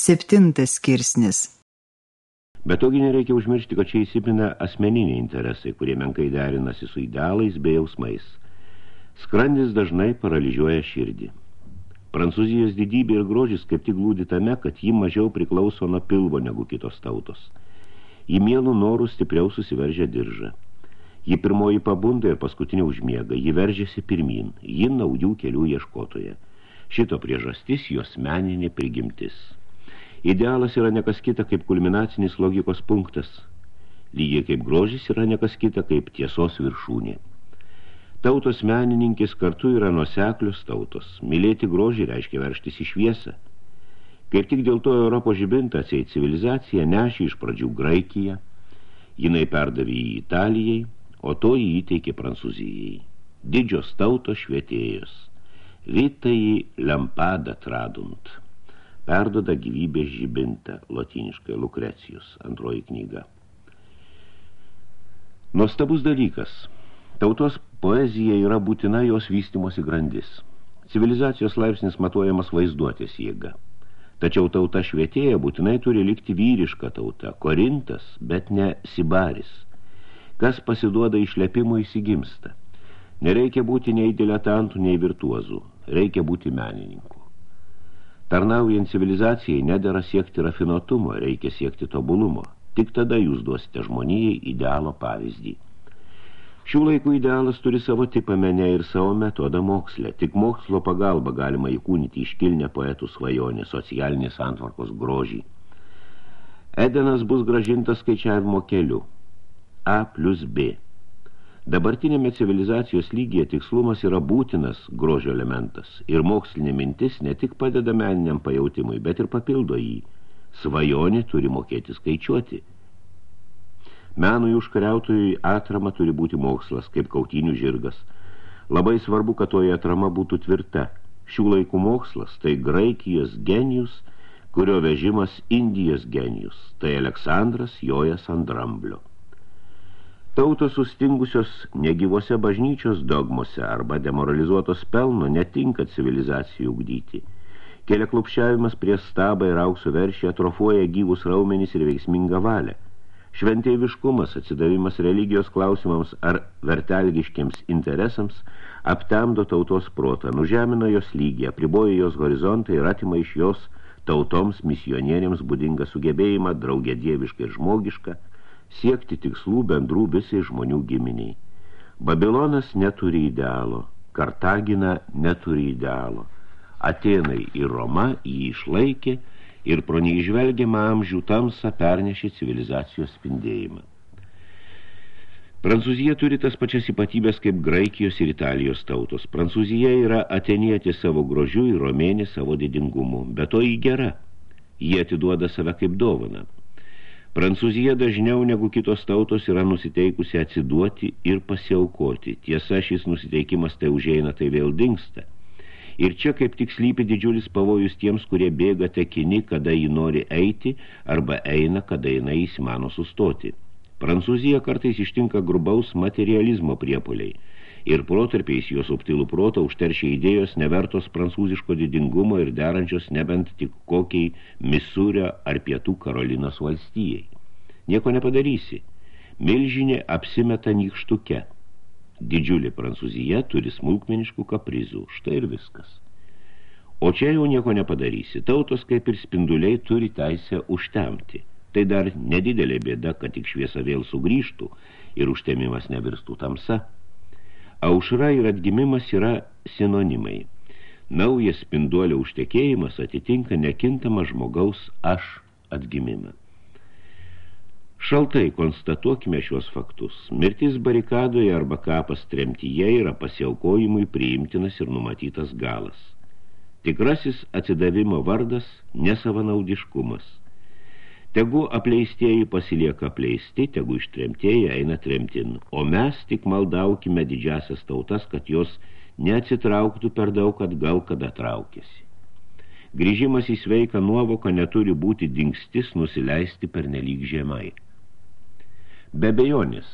Septintas skirsnis. Bet togi nereikia užmiršti, kad čia įsipina asmeniniai interesai, kurie menkai derinasi su idealais bei jausmais. Skrandis dažnai paralyžiuoja širdį. Prancūzijos didybė ir grožis kaip tik glūdi tame, kad ji mažiau priklauso nuo pilvo negu kitos tautos. Į mielų norų stipriau susiveržia diržą. Ji pirmoji pabunda ir paskutinė užmiega, ji veržiasi pirmin, ji naujų kelių ieškotoje. Šito priežastis jos meninė prigimtis. Idealas yra nekas kita kaip kulminacinis logikos punktas. Lygiai kaip grožis yra nekas kita kaip tiesos viršūnė. Tautos menininkės kartu yra nuoseklius tautos. Mylėti grožį reiškia verštis į šviesą. Kaip tik dėl to Europos žibintą atseit civilizacija nešė iš pradžių Graikiją, jinai perdavė į Italijai, o to jį įteikė Prancūzijai. Didžios tautos švietėjos. Vitai lempada tradunt perdoda gyvybės žibintą, lotiniškai Lukrecijus, antroji knyga. Nuostabus dalykas. Tautos poezija yra būtina jos vystimosi grandis. Civilizacijos laipsnis matuojamas vaizduotės jėga. Tačiau tauta švietėja būtinai turi likti vyriška tauta, korintas, bet ne sibaris. Kas pasiduoda išlepimui įsigimsta. Nereikia būti nei diletantų, nei virtuozų. Reikia būti menininku. Tarnaujant civilizacijai nedėra siekti rafinuotumo, reikia siekti tobulumo. Tik tada jūs duosite žmonijai idealo pavyzdį. Šių laikų idealas turi savo tipą mene ir savo metodą mokslę. Tik mokslo pagalba galima įkūnyti iškilnę poetų svajonę, socialinės antvarkos grožį. Edenas bus gražintas skaičiavimo keliu. A plus B. Dabartinėme civilizacijos lygyje tikslumas yra būtinas grožio elementas ir mokslinė mintis ne tik padeda meniniam pajautimui, bet ir papildo jį. Svajonė turi mokėti skaičiuoti. Menui užkariautojui atrama turi būti mokslas, kaip kautinių žirgas. Labai svarbu, kad toje atrama būtų tvirta. Šių laikų mokslas tai Graikijos genijus, kurio vežimas Indijos genijus, tai Aleksandras jojas ant dramblio. Tautos sustingusios negyvose bažnyčios dogmose arba demoralizuotos pelno netinka civilizacijų ugdyti. Kelia klupščiavimas prie stabą ir aukso veršį atrofuoja gyvus raumenys ir veiksmingą valią. Šventėviškumas, atsidavimas religijos klausimams ar vertelgiškiams interesams aptemdo tautos protą, nužemina jos lygį, apriboja jos horizontą ir atima iš jos tautoms misionieriams būdingą sugebėjimą, draugė dievišką ir žmogišką, siekti tikslų bendrų visai žmonių giminiai. Babilonas neturi idealo, Kartagina neturi idealo. Atenai ir Roma jį išlaikė ir pro neįžvelgiamą amžių tamsą pernešė civilizacijos spindėjimą. Prancūzija turi tas pačias ypatybės kaip Graikijos ir Italijos tautos. Prancūzija yra atenietė savo grožių ir romėnė savo didingumu, bet to jį gera. Jie atiduoda save kaip dovaną. Prancūzija dažniau negu kitos tautos yra nusiteikusi atsiduoti ir pasiaukoti. Tiesa, šis nusiteikimas tai užeina, tai vėl dingsta. Ir čia kaip tik slypi didžiulis pavojus tiems, kurie bėga tekini, kada jį nori eiti, arba eina, kada jinai įsimano sustoti. Prancūzija kartais ištinka grubaus materializmo priepoliai – ir protarpiais jo subtilų protą užteršia idėjos nevertos prancūziško didingumo ir derančios nebent tik kokiai Misūrio ar Pietų Karolinos valstijai. Nieko nepadarysi. Milžinė apsimeta nykštuke. Didžiulė Prancūzija turi smulkmeniškų kaprizų. Štai ir viskas. O čia jau nieko nepadarysi. Tautos kaip ir spinduliai turi teisę užtemti. Tai dar nedidelė bėda, kad tik šviesa vėl sugrįžtų ir užtemimas nevirstų tamsa. Aušra ir atgimimas yra sinonimai. Naujas spinduolio užtekėjimas atitinka nekintamą žmogaus aš atgimimą. Šaltai konstatuokime šios faktus. Mirtis barikadoje arba kapas tremtyje yra pasiaukojimui priimtinas ir numatytas galas. Tikrasis atsidavimo vardas nesavanaudiškumas – Tegu apleistieji pasilieka apleisti, tegu ištremtieji eina tremtin, o mes tik maldaukime didžiasias tautas, kad jos neatsitrauktų per daug atgal, kada traukėsi. Grįžimas į sveiką nuovoką neturi būti dingstis nusileisti per nelyg žemai. Be bejonės,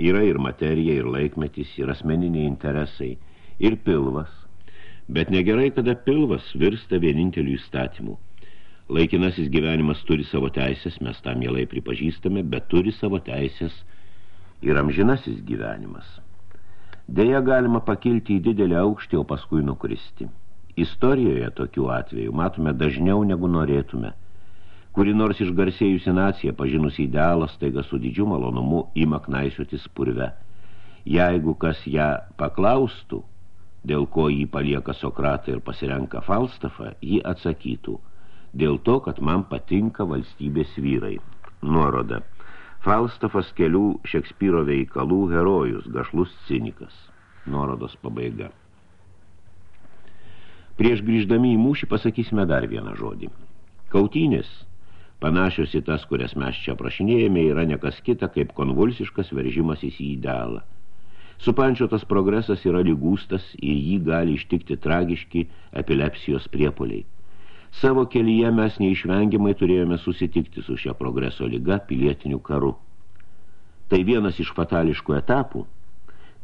yra ir materija, ir laikmetis, ir asmeniniai interesai, ir pilvas, bet negerai, kada pilvas virsta vieninteliu įstatymu – Laikinasis gyvenimas turi savo teisės, mes tą mielai pripažįstame, bet turi savo teisės ir amžinasis gyvenimas. Deja galima pakilti į didelį aukštį, o paskui nukristi. Istorijoje tokių atvejų matome dažniau negu norėtume. Kuri nors išgarsėjusi nacija, pažinusi idealą, staiga su didžiu malonumu ima knaisiotis purve. Jeigu kas ją paklaustų, dėl ko jį palieka Sokratą ir pasirenka Falstafą, jį atsakytų – dėl to, kad man patinka valstybės vyrai. Nuoroda. Falstafas kelių Šekspyro veikalų herojus, gašlus cinikas. Nuorodos pabaiga. Prieš grįždami į mūšį pasakysime dar vieną žodį. Kautynės, panašios į tas, kurias mes čia prašinėjame, yra nekas kita kaip konvulsiškas veržimas į idealą. Supančiotas progresas yra lygūstas ir jį gali ištikti tragiški epilepsijos priepoliai. Savo kelyje mes neišvengiamai turėjome susitikti su šia progreso lyga pilietiniu karu. Tai vienas iš fatališkų etapų,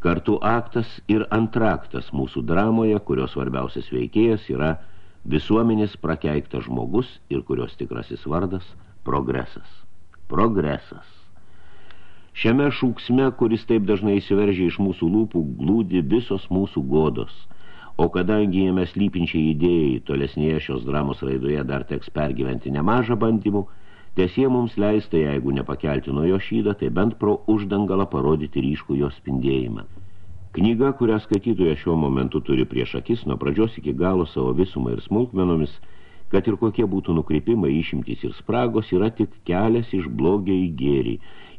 kartu aktas ir antraktas mūsų dramoje, kurios svarbiausias veikėjas yra visuomenės prakeiktas žmogus ir kurios tikrasis vardas – progresas. Progresas. Šiame šūksme, kuris taip dažnai įsiveržia iš mūsų lūpų, glūdi visos mūsų godos – O kadangi jame slypinčiai idėjai tolesnėje šios dramos raidoje dar teks pergyventi nemažą bandymų, tiesie mums leista, jeigu nepakelti nuo jo šydą, tai bent pro uždangalą parodyti ryškų jo spindėjimą. Knyga, kurią skaitytoje šiuo momentu turi prieš akis, nuo pradžios iki galo savo visumą ir smulkmenomis, kad ir kokie būtų nukreipimai, išimtys ir spragos, yra tik kelias iš blogio į gėrį,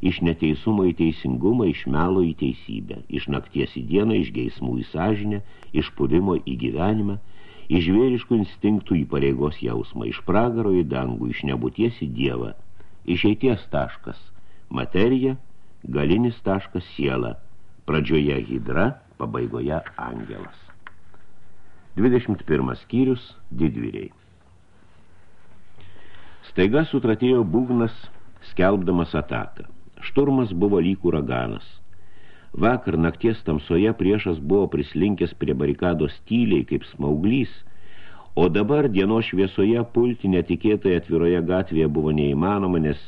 iš neteisumo į teisingumą, iš melo į teisybę, iš nakties į dieną, iš geismų į sąžinę, iš puvimo į gyvenimą, iš žvėriškų instinktų į pareigos jausmą, iš pragaro į dangų, iš nebūties į dievą, išeities taškas, materija, galinis taškas siela, pradžioje hidra, pabaigoje angelas. 21 skyrius didvyriai. Staiga sutratėjo būgnas, skelbdamas ataką. Šturmas buvo lyg uraganas. Vakar nakties tamsoje priešas buvo prislinkęs prie barikados tyliai kaip smauglys, o dabar dienos šviesoje pulti netikėtai atviroje gatvėje buvo neįmanoma, nes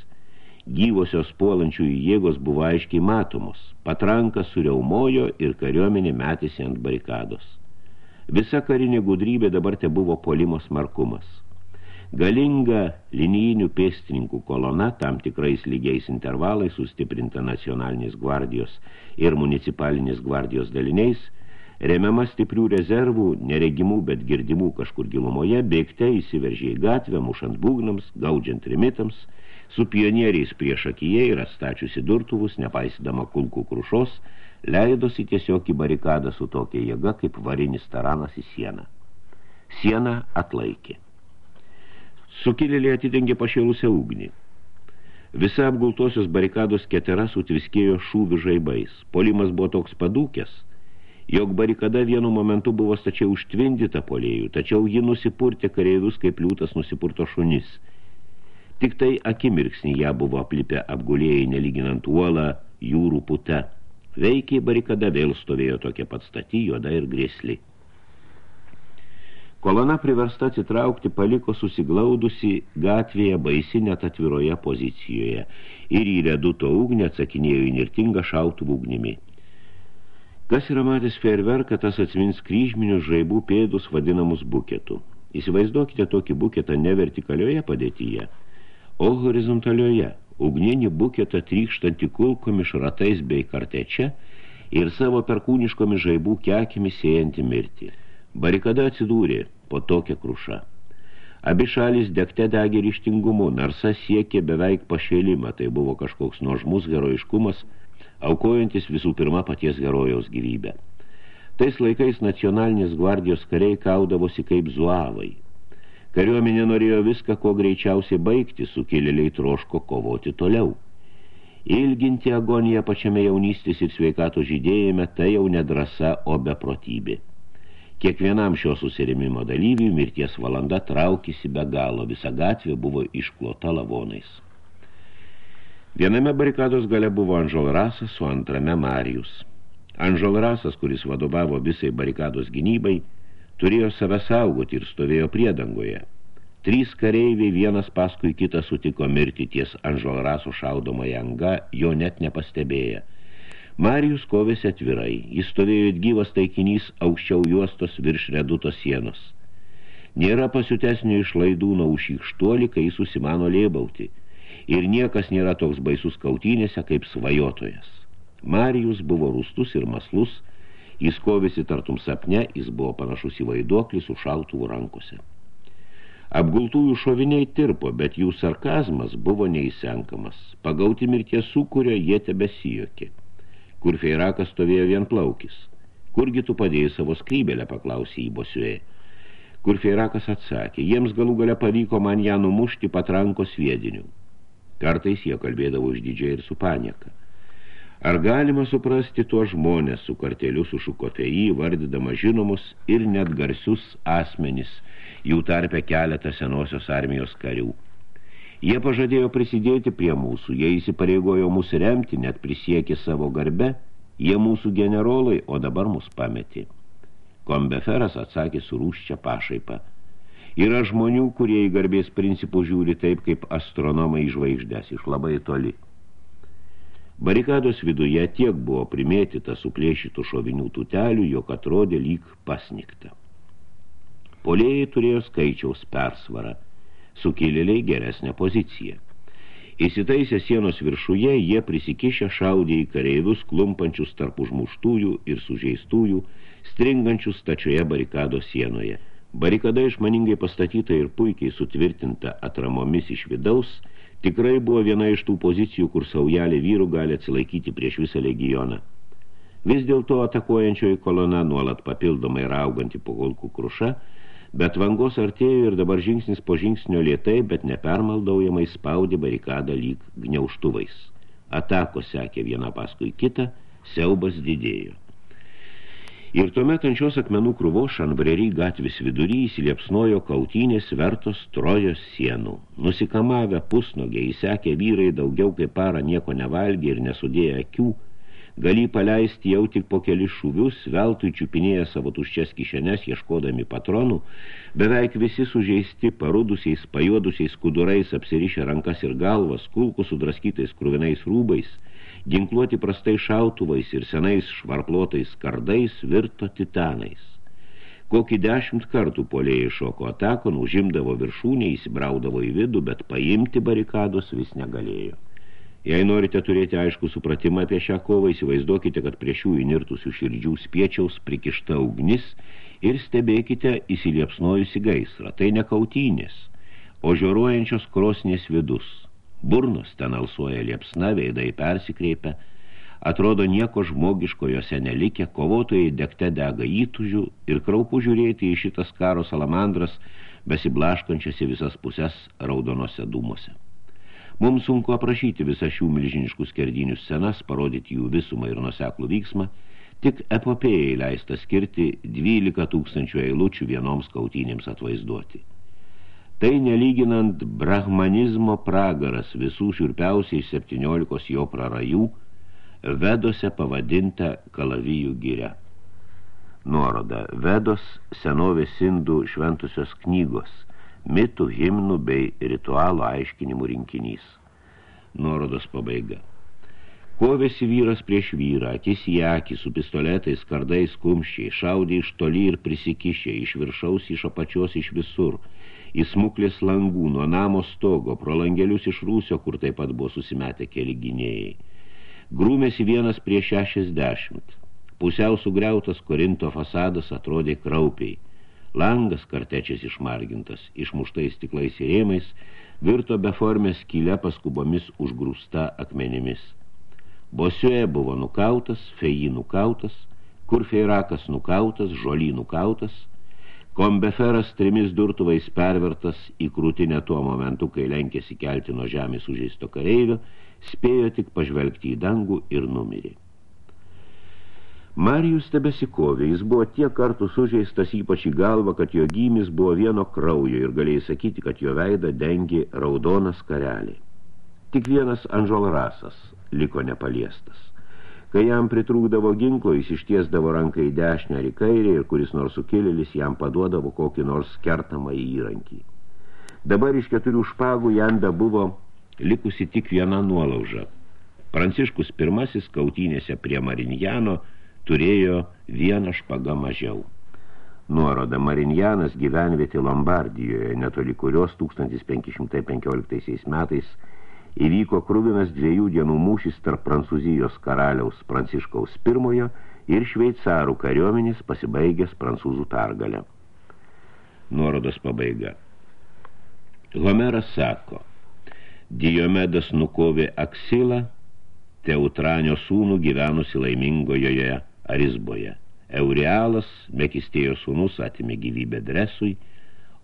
gyvosios puolančių jėgos buvo aiškiai matomos. Patrankas suriaumojo ir kariuomenė metėsi ant barikados. Visa karinė gudrybė dabar te buvo polimo smarkumas. Galinga linijinių pėstininkų kolona tam tikrais lygiais intervalais sustiprinta nacionalinės gvardijos ir municipalinės gvardijos daliniais, remiama stiprių rezervų, neregimų, bet girdimų kažkur gilumoje, bėgte įsiveržė į gatvę, mušant būgnams, gaudžiant rimitams, su pionieriais prieš akiją ir atstačiusi durtuvus, nepaisydama kulkų krušos, leidosi tiesiog į barikadą su tokia jėga, kaip varinis taranas į sieną. Siena atlaikė. Sukilėliai atidengė pašėlusią ugnį. Visa apgultosios barikados ketera sutviskėjo šūvių žaibais. Polimas buvo toks padūkęs, jog barikada vienu momentu buvo stačiai užtvindyta polėjų, tačiau ji nusipurtė kareivius kaip liūtas nusipurto šunis. Tik tai akimirksnį ją buvo aplipę apgulėjai nelyginant uolą jūrų pute. Veikiai barikada vėl stovėjo tokia pat stati, juoda ir grėsli. Kolona priversta atsitraukti paliko susiglaudusi gatvėje baisi net atviroje pozicijoje ir į reduto ugnį atsakinėjo įnirtingą šautuvų ugnimi. Kas yra matęs fejerverką, tas atsimins kryžminius žaibų pėdus vadinamus buketų. Įsivaizduokite tokį buketą ne vertikalioje padėtyje, o horizontalioje, ugninį buketą trykštantį kulkomis šratais bei kartečia ir savo perkūniškomis žaibų kekimis sėjantį mirtį. Barikada atsidūrė po tokią krušą. Abi šalis degte degė ryštingumu, narsa siekė beveik pašėlimą, tai buvo kažkoks nuožmus heroiškumas, aukojantis visų pirma paties herojaus gyvybę. Tais laikais nacionalinės gvardijos kariai kaudavosi kaip zuavai. Kariuomenė norėjo viską, ko greičiausiai baigti, sukėlėliai troško kovoti toliau. Ilginti agoniją pačiame jaunystės ir sveikato žydėjime, tai jau nedrasa, o beprotybė. Kiekvienam šio susirėmimo dalyviui mirties valanda traukėsi be galo, visa gatvė buvo išklota lavonais. Viename barikados gale buvo Anžol Rasas, o antrame Marijus. Anžol Rasas, kuris vadovavo visai barikados gynybai, turėjo save saugoti ir stovėjo priedangoje. Trys kareiviai vienas paskui kitą sutiko mirti ties Anžolraso šaudoma janga, jo net nepastebėję. Marijus kovėsi atvirai, jis stovėjo gyvas taikinys aukščiau juostos virš reduto sienos. Nėra pasiutesnio išlaidūno už šykštuolį, kai jis susimano lėbauti. Ir niekas nėra toks baisus kautynėse kaip svajotojas. Marijus buvo rūstus ir maslus, jis kovėsi tartum sapne, jis buvo panašus į vaiduoklį su šautuvų rankose. Apgultųjų šoviniai tirpo, bet jų sarkazmas buvo neįsenkamas. Pagauti mirties sukūrio jie tebesijokė. Kur feirakas stovėjo vien plaukis. Kurgi tu padėjai savo skrybelę, paklausė į bosiuė kur Feirakas atsakė, jiems galų gale pavyko man ją numušti patranko sviediniu. Kartais jie kalbėdavo išdidžiai ir su panieka. Ar galima suprasti tuos žmonės su karteliu su šukofeji, vardydama žinomus ir net garsius asmenis, jų tarpe keletą senosios armijos karių. Jie pažadėjo prisidėti prie mūsų, jie įsipareigojo mūsų remti, net prisiekė savo garbe, jie mūsų generolai, o dabar mus pametė. Kombeferas atsakė su rūščia pašaipa. Yra žmonių, kurie į garbės principų žiūri taip, kaip astronomai žvaigždės iš labai toli. Barikados viduje tiek buvo primėtyta suplėšytų šovinių tutelių, jog atrodė lyg pasnikta. Polėjai turėjo skaičiaus persvarą, sukėlėliai geresnę poziciją. Įsitaisę sienos viršuje, jie prisikišę šaudė į kareivius klumpančius tarp užmuštųjų ir sužeistųjų, stringančius stačioje barikados sienoje. Barikada išmaningai pastatyta ir puikiai sutvirtinta atramomis iš vidaus, tikrai buvo viena iš tų pozicijų, kur saujelė vyrų gali atsilaikyti prieš visą legioną. Vis dėlto atakuojančioji kolona nuolat papildomai rauganti po kolkų kruša, bet vangos artėjo ir dabar žingsnis po žingsnio lietai, bet nepermaldaujamai spaudė barikadą lyg gniauštuvais. Atako sekė viena paskui kitą, siaubas didėjo. Ir tuomet ant šios akmenų krūvos šanbrerį gatvės vidury įsiliepsnojo kautynės vertos trojos sienų. Nusikamavę pusnogiai įsekę vyrai daugiau kaip parą nieko nevalgė ir nesudėję akių, gali paleisti jau tik po kelis šūvius, veltui čiupinėję savo tuščias kišenes, ieškodami patronų, beveik visi sužeisti, parudusiais, pajuodusiais kudurais, apsirišę rankas ir galvas, kulkų sudraskytais kruvinais rūbais – ginkluoti prastai šautuvais ir senais švarplotais kardais virto titanais. Kokį dešimt kartų polėjai šoko atakon, užimdavo viršūnę, įsibraudavo į vidų, bet paimti barikados vis negalėjo. Jei norite turėti aišku supratimą apie šią kovą, įsivaizduokite, kad prie šių įnirtusių širdžių spiečiaus prikišta ugnis ir stebėkite įsiliepsnojusi gaisrą. Tai ne kautynės, o žioruojančios krosnės vidus – Burnos ten alsuoja liepsna, veidai persikreipia, atrodo nieko žmogiško jose nelikė, kovotojai degte dega įtužių ir kraupu žiūrėti į šitas karo salamandras, besiblaškančiasi visas pusės raudonose dūmose. Mums sunku aprašyti visą šių milžiniškų skerdinių scenas, parodyti jų visumą ir nuseklų vyksmą, tik epopėjai leista skirti 12 tūkstančių eilučių vienoms kautynėms atvaizduoti. Tai nelyginant brahmanizmo pragaras visų šiurpiausiai 17 jo prarajų, Vedose pavadinta kalavijų giria. Nuoroda Vedos senovės indų šventusios knygos, mitų, himnų bei ritualo aiškinimų rinkinys. Nuorodos pabaiga. Kovėsi vyras prieš vyrą, akis į akį, su pistoletais, kardais, kumščiai, šaudė iš toli ir prisikišė, iš viršaus, iš apačios, iš visur – į smuklės langų, nuo namo stogo, pro langelius iš rūsio, kur taip pat buvo susimetę keli gynėjai. Grūmėsi vienas prie šešiasdešimt. Pusiau sugriautas Korinto fasadas atrodė kraupiai. Langas kartečias išmargintas, išmuštais stiklais ir rėmais, virto beformės skylę paskubomis užgrūsta akmenimis. Bosiuė buvo nukautas, feji nukautas, kur feirakas nukautas, žoly nukautas – Kombeferas trimis durtuvais pervertas į krūtinę tuo momentu, kai lenkėsi kelti nuo žemės užeisto kareivio, spėjo tik pažvelgti į dangų ir numirė. Marijus tebesikovė, jis buvo tiek kartų sužeistas ypač į galvą, kad jo gymis buvo vieno kraujo ir galėjai sakyti, kad jo veidą dengi raudonas karelė. Tik vienas Anžol rasas liko nepaliestas. Kai jam pritrūkdavo ginklo, jis ištiesdavo ranką į dešinę ar į kairę ir kuris nors sukėlėlis jam paduodavo kokį nors kertamą įrankį. Dabar iš keturių špagų jam buvo likusi tik viena nuolauža. Pranciškus pirmasis kautynėse prie Marinjano turėjo vieną špagą mažiau. Nuoroda Marinjanas gyvenvietė Lombardijoje, netoli kurios 1515 metais įvyko kruvinas dviejų dienų mūšis tarp Prancūzijos karaliaus Pranciškaus I ir šveicarų kariuomenės pasibaigęs prancūzų pergalę. Nuorodos pabaiga. Homeras sako, Diomedas nukovė Aksilą, Teutranio sūnų gyvenusi laimingojoje Arizboje. Eurealas, Mekistėjo sūnus, atimė gyvybę Dresui,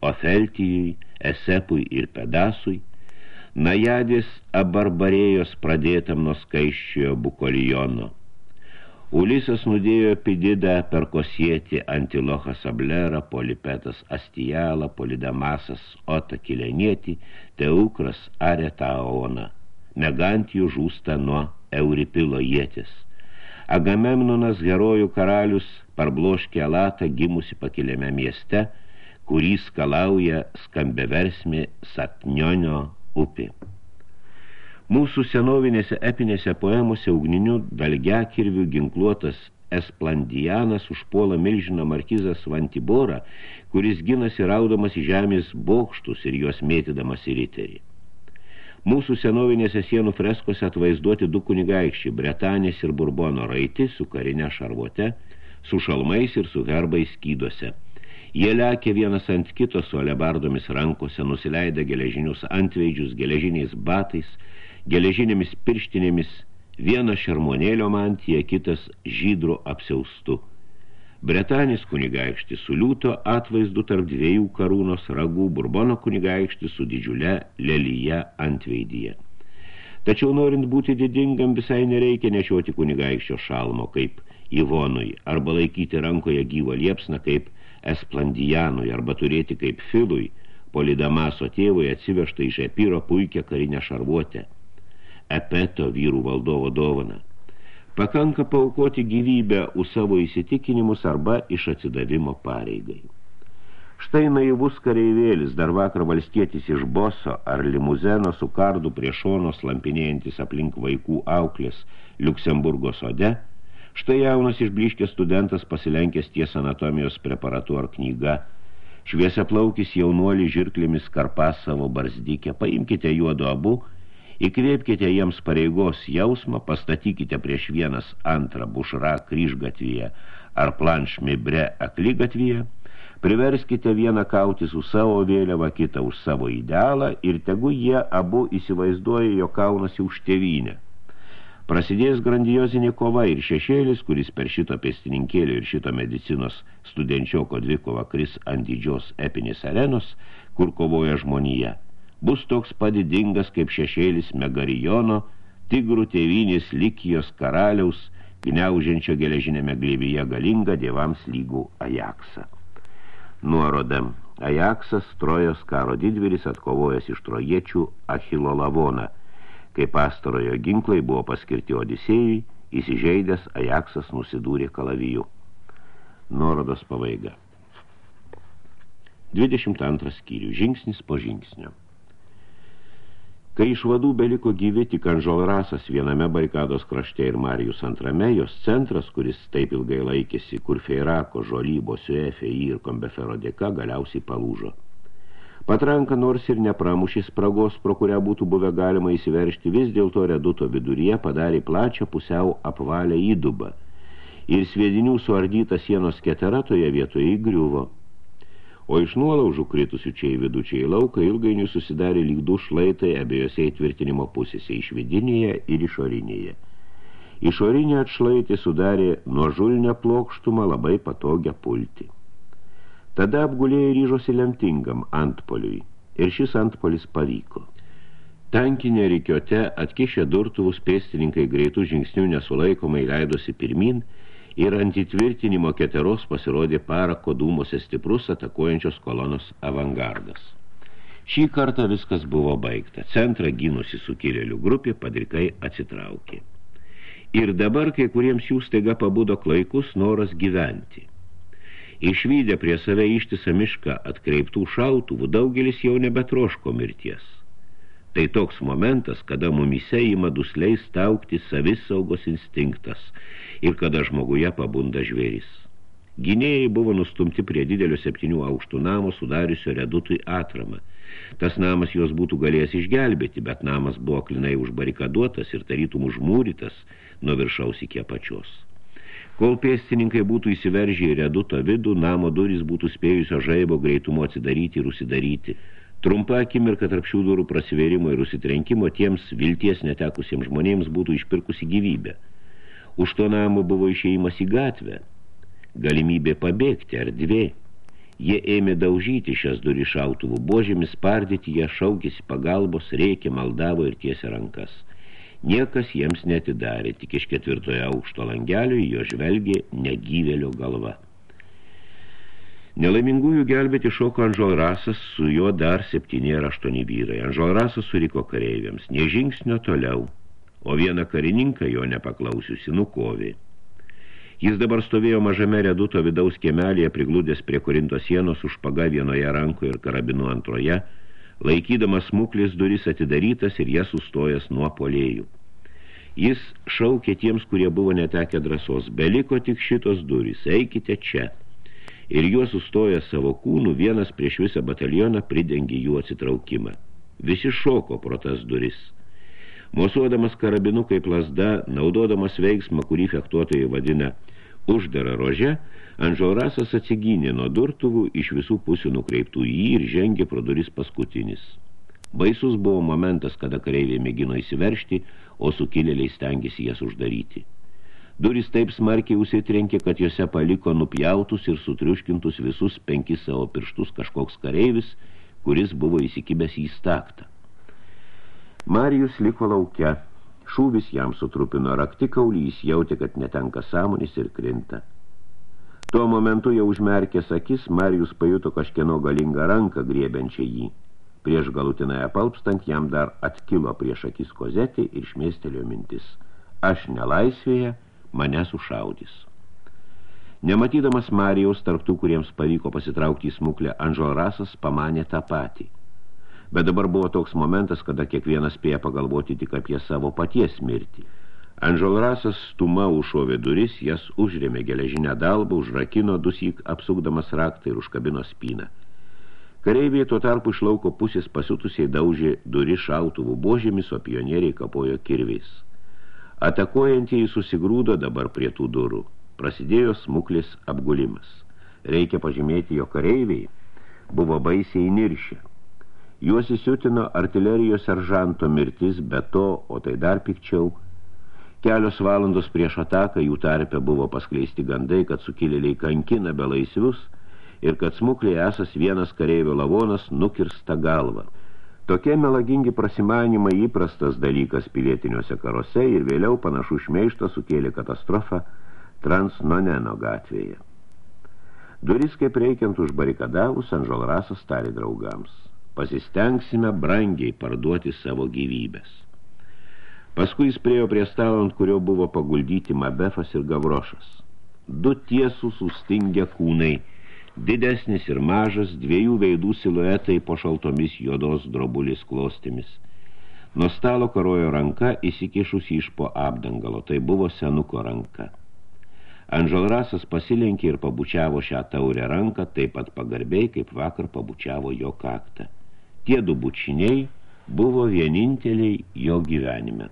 Ofeltijui, Esepui ir Pedasui, Najadės abarbarėjos pradėtam nuo skaiščiojo Bukolijono. Ulisas nudėjo Pididą per kosietį Antilochą Sablerą, Polipetas Astijalą, Polidamasas Ota Kilenietį, Teukras Aretaoną. Megantijų žūsta nuo Euripilo jėtis. Agamemnonas herojų karalius parbloškė Alatą gimusi pakiliame mieste, kurį skalauja skambeversmė Satnionio upė. Mūsų senovinėse epinėse poemose ugninių dalgiakirvių ginkluotas Esplandianas užpuola milžiną markizą Svantiborą, kuris ginasi raudamas į žemės bokštus ir juos mėtydamas į riterį. Mūsų senovinėse sienų freskose atvaizduoti du kunigaikščiai, Bretanės ir Burbono raiti su karinė šarvote, su šalmais ir su herbais skydose. Jie lekė vienas ant kito su alebardomis rankose, nusileidę geležinius antveidžius, geležiniais batais – geležinėmis pirštinėmis, vienas šermonėlio mantija, kitas žydro apsiaustu. Bretanis kunigaikštis su liūto atvaizdu tarp dviejų karūnos ragų, Burbono kunigaikštis su didžiule lelyje antveidyje. Tačiau norint būti didingam, visai nereikia nešioti kunigaikščio šalmo, kaip Ivonui, arba laikyti rankoje gyvą liepsną, kaip Esplandijanui, arba turėti kaip Filui, Polidamaso tėvui atsivežta iš Epiro puikia karinę šarvuotę – epeto vyrų valdovo dovaną. Pakanka paukoti gyvybę už savo įsitikinimus arba iš atsidavimo pareigai. Štai naivus kareivėlis, dar vakar valstietis iš boso ar limuzeno su kardu prie šono slampinėjantis aplink vaikų auklės Liuksemburgo sode, štai jaunas išbliškęs studentas pasilenkęs ties anatomijos preparatu ar knyga, šviesia plaukis jaunuolį žirklėmis karpas savo barzdykę, paimkite juodu abu Įkvėpkite jiems pareigos jausmą, pastatykite prieš vienas antrą bušra kryžgatvyje ar planšmibre aklygatvyje, priverskite vieną kauti su savo vėliava, kitą už savo idealą ir tegu jie abu įsivaizduoja, jo kaunasi už tėvynę. Prasidės grandiozinė kova ir šešėlis, kuris per šito pėstininkėlio ir šito medicinos studenčioko dvikova kris ant didžios epinės arenos, kur kovoja žmonija – bus toks padidingas kaip šešėlis Megarijono, tigrų tėvynės likijos karaliaus, gniaužiančio geležinėme glėbyje galingą dievams lygų Ajaksą. Nuoroda. Ajaksas, Trojos karo didvyris, atkovojęs iš trojiečių Achilo lavoną. Kai pastarojo ginklai buvo paskirti Odisėjui, įsižeidęs Ajaksas nusidūrė kalaviju. Nuorodos pabaiga. 22 skyrių. Žingsnis po žingsnio. Kai iš vadų beliko gyvi tik Anžolrasas viename barikados krašte ir Marijus antrame, jos centras, kuris taip ilgai laikėsi, kur Feirako, Žolybo, Suefei ir Kombefero dėka, galiausiai palūžo. Patranka nors ir nepramušė spragos, pro kurią būtų buvę galima įsiveršti, vis dėl to reduto viduryje padarė plačią pusiau apvalę įdubą ir sviedinių suardyta sienos ketera toje vietoje įgriuvo o iš nuolaužų kritusių čia į vidučiai lauką ilgainiui susidarė lyg du šlaitai abiejose įtvirtinimo pusėse, iš vidinėje ir išorinėje. Išorinė atšlaitė sudarė nuo žulnę plokštumą labai patogią pulti. Tada apgulėjai ryžosi lemtingam antpoliui, ir šis antpolis pavyko. Tankinė rikiote atkišę durtuvus pėstininkai greitų žingsnių nesulaikomai leidosi pirmin – ir ant įtvirtinimo keteros pasirodė parako dūmose stiprus atakuojančios kolonos avangardas. Šį kartą viskas buvo baigta. Centrą gynusi sukilėlių grupė padrikai atsitraukė. Ir dabar kai kuriems jų staiga pabudo klaikus noras gyventi. Išvydę prie save ištisą mišką atkreiptų šautuvų, daugelis jau nebetroško mirties. Tai toks momentas, kada mumise ima dusliai staukti savisaugos instinktas ir kada žmoguje pabunda žvėris. Gynėjai buvo nustumti prie didelio septynių aukštų namo sudariusio redutui atramą. Tas namas juos būtų galėjęs išgelbėti, bet namas buvo klinai užbarikaduotas ir tarytum užmūrytas nuo viršaus iki apačios. Kol pėstininkai būtų įsiveržę į reduto vidų, namo durys būtų spėjusio žaibo greitumo atsidaryti ir užsidaryti. Trumpa akimirka tarp šių durų prasivėrimo ir užsitrenkimo tiems vilties netekusiems žmonėms būtų išpirkusi gyvybę. Už to namo buvo išėjimas į gatvę. Galimybė pabėgti ar dvė. Jie ėmė daužyti šias durį šautuvų, božėmis spardyti, jie šaukėsi pagalbos, reikė, maldavo ir tiesia rankas – Niekas jiems netidarė, tik iš ketvirtojo aukšto langelio jo žvelgė negyvėlio galva. Nelaimingųjų gelbėti šoko Anžolrasas, su juo dar septyni ir aštuoni vyrai. Anžolrasas suriko kareiviams, ne žingsnio toliau, o vieną karininką jo nepaklausiusi nukovė. Jis dabar stovėjo mažame reduto vidaus kiemelėje, prigludęs prie Korinto sienos už paga vienoje rankoje ir karabinu antroje – laikydamas smuklis duris atidarytas ir jas sustojęs nuo polėjų. Jis šaukė tiems, kurie buvo netekę drąsos, beliko tik šitos durys, eikite čia. Ir juos sustoja savo kūnų, vienas prieš visą batalioną pridengė jų atsitraukimą. Visi šoko pro tas duris. Mosuodamas karabinu kaip lasda, naudodamas veiksmą, kurį fektuotojai vadina uždara rože, Anžaurasas atsigynė nuo durtuvų iš visų pusių nukreiptų į jį ir žengė pro duris paskutinis. Baisus buvo momentas, kada kareiviai mėgino įsiveršti, o sukilėliai stengėsi jas uždaryti. Duris taip smarkiai užsitrenkė, kad juose paliko nupjautus ir sutriuškintus visus penkis savo pirštus kažkoks kareivis, kuris buvo įsikibęs į staktą. Marijus liko laukia. Šūvis jam sutrupino raktikaulį, jis jautė, kad netenka sąmonės ir krinta. Tuo momentu jau užmerkęs akis, Marijus pajuto kažkieno galingą ranką griebenčią jį. Prieš galutinai apalpstant jam dar atkilo prieš akis kozetį ir šmėstelio mintis. Aš nelaisvėje, mane sušaudys. Nematydamas Marijaus tarptų, kuriems pavyko pasitraukti į smuklę, Anžorasas pamanė tą patį. Bet dabar buvo toks momentas, kada kiekvienas spėja pagalvoti tik apie savo paties mirtį. Anželrasas stuma užšovė duris, jas užrėmė geležinę dalbą, užrakino dusyk, apsukdamas raktą ir užkabino spyną. Kareiviai tuo tarpu iš lauko pusės pasiutusiai daužė duri šautuvų božėmis, o pionieriai kapojo kirviais. Atakuojantieji susigrūdo dabar prie tų durų. Prasidėjo smuklis apgulimas. Reikia pažymėti, jo kareiviai buvo baisiai niršę. Juos įsiutino artilerijos seržanto mirtis, be to, o tai dar pikčiau – Kelios valandos prieš ataką jų tarpe buvo paskleisti gandai, kad sukilėliai kankina be laisvius ir kad smukliai esas vienas kareivio lavonas nukirsta galva. Tokie melagingi prasimanimai įprastas dalykas pilietiniuose karuose ir vėliau panašų šmeištą sukėlė katastrofą Transnoneno gatvėje. Duris kaip reikiant užbarikadavus, Anžolrasas tarė draugams. Pasistengsime brangiai parduoti savo gyvybės. Paskui jis priejo prie stalo, ant kurio buvo paguldyti Mabefas ir Gavrošas. Du tiesų sustingę kūnai, didesnis ir mažas, dviejų veidų siluetai po šaltomis juodos drobulės klostėmis. Nuo stalo karojo ranka įsikišusi iš po apdangalo, tai buvo senuko ranka. Anželrasas pasilenkė ir pabučiavo šią taurę ranką, taip pat pagarbiai, kaip vakar pabučiavo jo kaktą. Tie du bučiniai buvo vieninteliai jo gyvenime.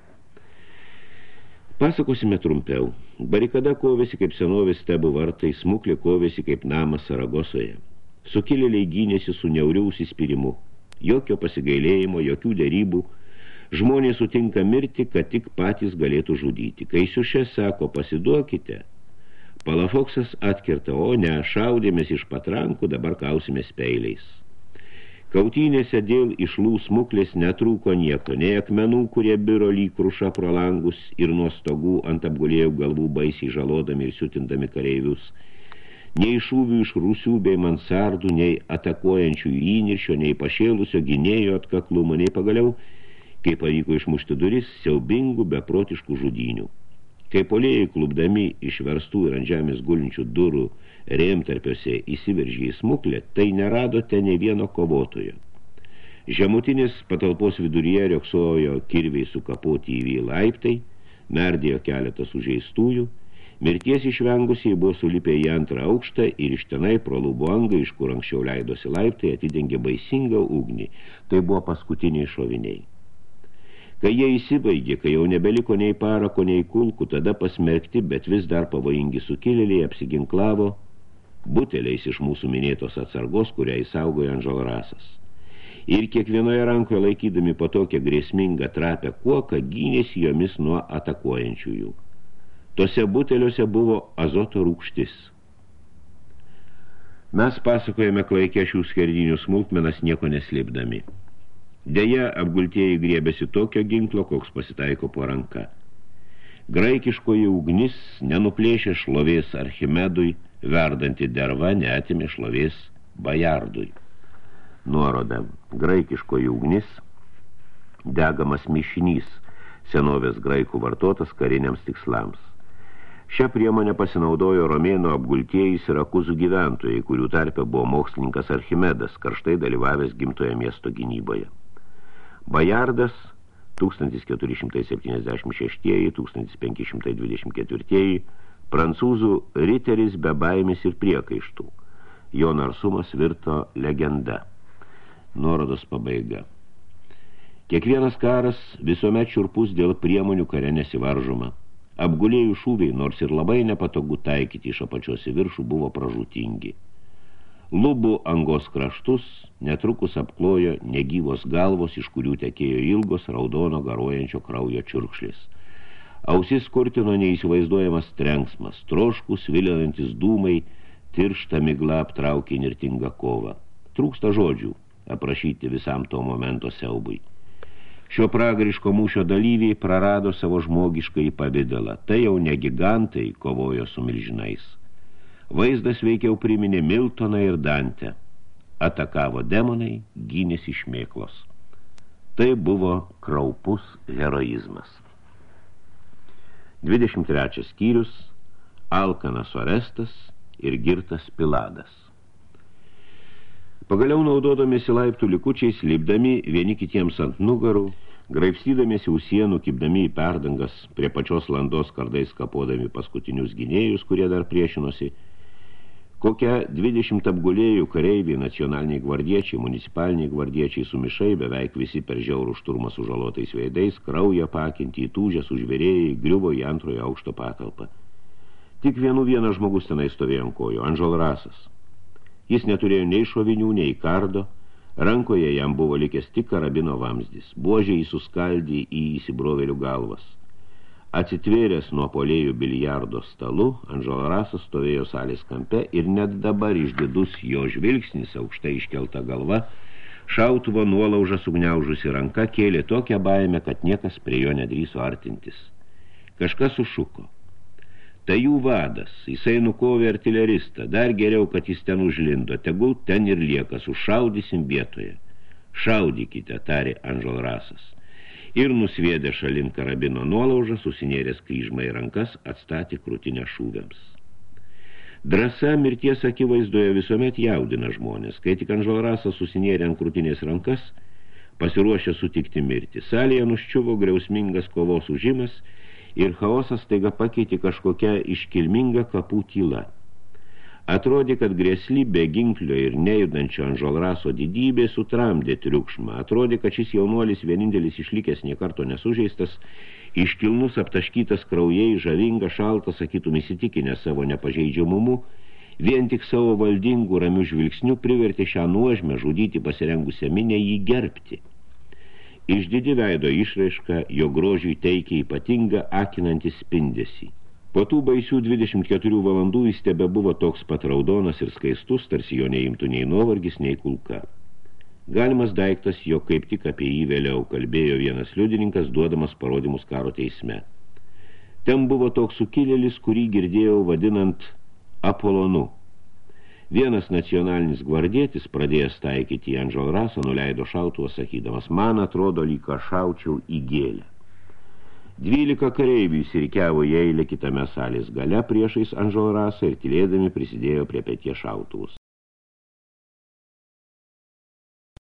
Pasakosime trumpiau. Barikada kovėsi kaip senovės stebų vartai, smuklė kovėsi kaip namas Saragosoje. Sukilėliai gynėsi su neuriu užsispyrimu. Jokio pasigailėjimo, jokių dėrybų. Žmonės sutinka mirti, kad tik patys galėtų žudyti. Kai siušė sako, pasiduokite. Palafoksas atkirta, o ne, šaudėmės iš patrankų, dabar kausimės peiliais. Kautynėse dėl išlų smuklės netrūko nieko, nei akmenų, kurie biro lyg kruša pro langus ir nuo stogų ant apgulėjų galvų baisiai žalodami ir siutindami kareivius, nei šūvių iš rūsių bei mansardų, nei atakuojančių įniršio, nei pašėlusio gynėjo atkaklumo, nei pagaliau, kai pavyko išmušti duris, siaubingų beprotiškų žudinių. Kai polėjai klubdami išverstų ir ant žemės gulinčių durų rėmtarpiuose įsiveržė į smuklę, tai nerado ten ne vieno kovotojo. Žemutinis patalpos viduryje rioksojo kirviai sukapoti į laiptai, merdėjo keletas sužeistųjų, Mirties išvengusiai buvo sulipę į antrą aukštą ir iš tenai pro lubų angą, iš kur anksčiau leidosi laiptai, atidengė baisingą ugnį. Tai buvo paskutiniai šoviniai. Kai jie įsibaigė, kai jau nebeliko nei parako, nei kulkų, tada pasmerkti, bet vis dar pavojingi sukilėliai apsiginklavo buteliais iš mūsų minėtos atsargos, kurią įsaugojo Anžolrasas. Ir kiekvienoje rankoje laikydami po tokią grėsmingą trapę kuoką gynėsi jomis nuo atakuojančiųjų. Tose buteliuose buvo azoto rūkštis. Mes pasakojame klaikę šių skerdinių smulkmenas nieko neslėpdami. Deja, apgultieji griebėsi tokio ginklo, koks pasitaiko po ranka. Graikiškoji ugnis nenuplėšė šlovės Archimedui, verdanti derva neatimė šlovės Bajardui. Nuoroda. Graikiškoji ugnis, degamas mišinys, senovės graikų vartotas kariniams tikslams. Šią priemonę pasinaudojo romėnų apgultieji Sirakuzų gyventojai, kurių tarpe buvo mokslininkas Archimedas, karštai dalyvavęs gimtoje miesto gynyboje. Bajardas 1476-1524, prancūzų riteris be baimės ir priekaištų. Jo narsumas virto legenda. Nuorodos pabaiga. Kiekvienas karas visuomet čiurpus dėl priemonių kare nesivaržoma. Apgulėjų šūviai, nors ir labai nepatogu taikyti iš apačios į viršų, buvo pražutingi. Lubų angos kraštus netrukus apklojo negyvos galvos, iš kurių tekėjo ilgos raudono garuojančio kraujo čiurkšlis. Ausis kurtino neįsivaizduojamas trenksmas, troškus vilinantis dūmai, tiršta migla aptraukė nirtingą kovą. Trūksta žodžių aprašyti visam to momento siaubui. Šio pragariško mūšio dalyviai prarado savo žmogišką į pavidalą. Tai jau ne gigantai kovojo su milžinais. Vaizdas veikiau priminė Miltoną ir Dantę. Atakavo demonai, gynėsi šmėklos. Tai buvo kraupus heroizmas. 23 skyrius Alkanas Orestas ir Girtas Piladas. Pagaliau naudodamėsi laiptų likučiais, lipdami vieni kitiems ant nugarų, graipstydamėsi užsienų, kipdami į perdangas, prie pačios landos kardais kapodami paskutinius gynėjus, kurie dar priešinosi, kokia 20 apgulėjų kareiviai, nacionaliniai gvardiečiai, municipaliniai gvardiečiai sumišai, beveik visi per žiaurų šturmą sužalotais veidais, kraują pakinti, įtūžę sužvėrėjai, griuvo į antrojo aukšto patalpą. Tik vienu vienas žmogus tenai stovėjo ant kojo, Anžel Rasas. Jis neturėjo nei šovinių, nei kardo, rankoje jam buvo likęs tik karabino vamzdis, buožiai suskaldė į įsibrovėlių galvas. Atsitvėręs nuo polėjų biliardo stalu, Anželarasas stovėjo salės kampe ir net dabar išdidus jo žvilgsnis aukštai iškelta galva, šautuvo nuolaužą sugniaužusi ranka kėlė tokią baimę, kad niekas prie jo nedryso artintis. Kažkas sušuko. Tai jų vadas, jisai nukovė artileristą, dar geriau, kad jis ten užlindo, tegul ten ir lieka, sušaudysim vietoje. Šaudykite, tarė Anžel Rasas. Ir nusviedė šalin karabino nuolaužą, susinėręs kryžmą į rankas, atstatė krūtinę šūviams. Drasa mirties akivaizdoje visuomet jaudina žmonės, kai tik Anžel Rasas susinėrė ant krūtinės rankas, pasiruošė sutikti mirti. Salėje nuščiuvo griausmingas kovos užimas – ir chaosas taiga pakeitė kažkokią iškilmingą kapų tylą. Atrodė, kad grėsly be ginklio ir nejudančio Anžolraso didybė sutramdė triukšmą. Atrodė, kad šis jaunuolis vienintelis išlikęs niekarto nesužeistas, iškilnus aptaškytas kraujai, žavinga, šalta, sakytum įsitikinę savo nepažeidžiamumu, vien tik savo valdingų ramių žvilgsnių privertė šią nuožmę žudyti pasirengusią minę jį gerbti. Išdidi veido išraiška, jo grožiui teikia ypatingą akinantį spindesį. Po tų baisių 24 valandų jis tebe buvo toks pat raudonas ir skaistus, tarsi jo neimtų nei nuovargis, nei kulka. Galimas daiktas, jo kaip tik apie jį vėliau kalbėjo vienas liudininkas, duodamas parodymus karo teisme. Ten buvo toks sukilėlis, kurį girdėjau vadinant Apolonu. Vienas nacionalinis gvardietis, pradėjęs taikyti į Anžel Rasą, nuleido šautuvą, sakydamas, man atrodo, lyg aš šaučiau į gėlę. Dvylika kareivių įsirikiavo į eilę kitame salės gale priešais Anželrasą ir tylėdami prisidėjo prie peties šautuvus.